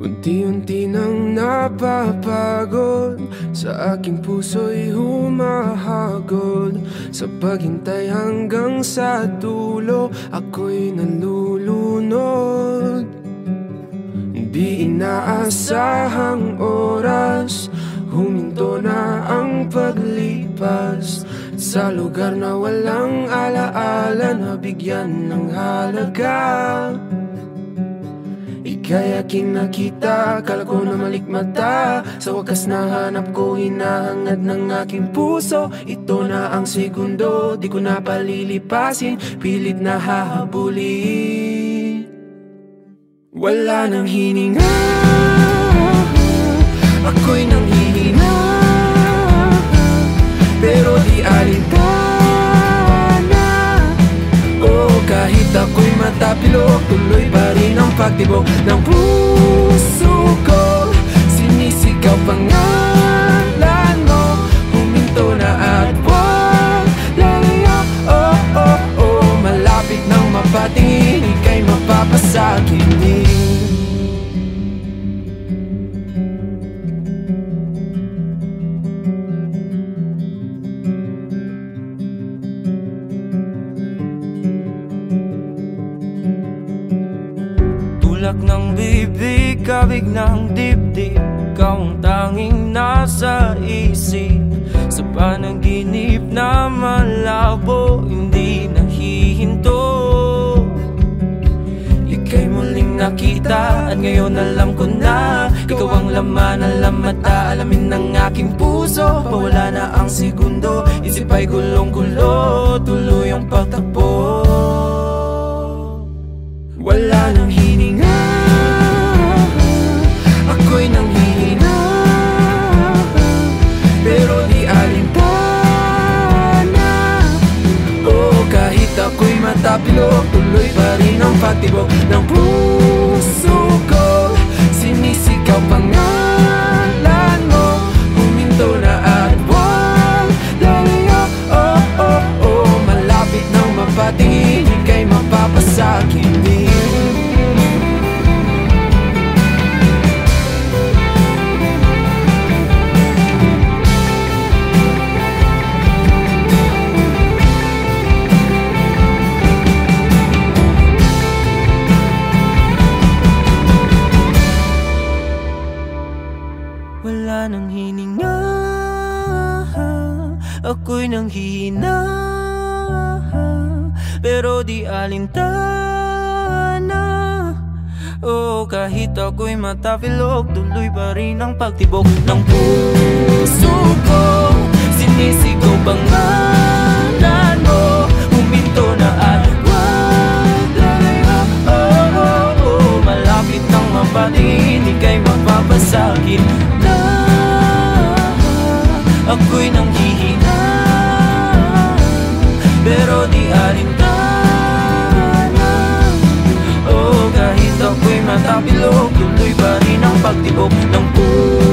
Unti-unti nang napapagod Sa aking puso'y humahagod. Sa paghintay hanggang sa dulo Ako'y nalulunod Di inaasahang oras Huminto na ang paglipas. Sa lugar na walang alaala Nabigyan ng halaga. Ika'y aking nakita, akala ko na malikmata. Sa wakas nahanap ko, hinahangad ng aking puso. Ito na ang segundo, di ko na palilipasin. Pilit na hahabulin Wala nang hininga. Ako'y nang hihina Pero di alintana. Oh, kahit ako'y matapilok Tuloy pa rin ang pagtibok ng puso ko. Sinisigaw pangalan mo Huminto na at wag lalayo. Oh, oh, oh Malapit nang mapatingin Ika'y mapapasakinig Tulak ng bibig, kabig ng dibdib. Ikaw ang tanging nasa isip. Sa panaginip na malabo Hindi nahihinto. Ika'y muling nakita At ngayon alam ko na. Ikaw ang laman, alam at aalamin ng aking puso. Pawala na ang segundo Isip ay gulong-gulo. Tuloy ang pagtakbo Wala nang hininga ako'y matapilok Tuloy pa rin ang pagtibok ng Wala nang hininga Ako'y nang hihina Pero di alintana. Oh, kahit ako'y matapilok Tuloy pa rin ang pagtibok ng puso ko. Sinisigaw pangalan mo? Huminto na at oh, oh, oh, Malapit nang mapatingin Ika'y mapapasakit na matabilog Tuloy pa rin ang pagtibok ng puso.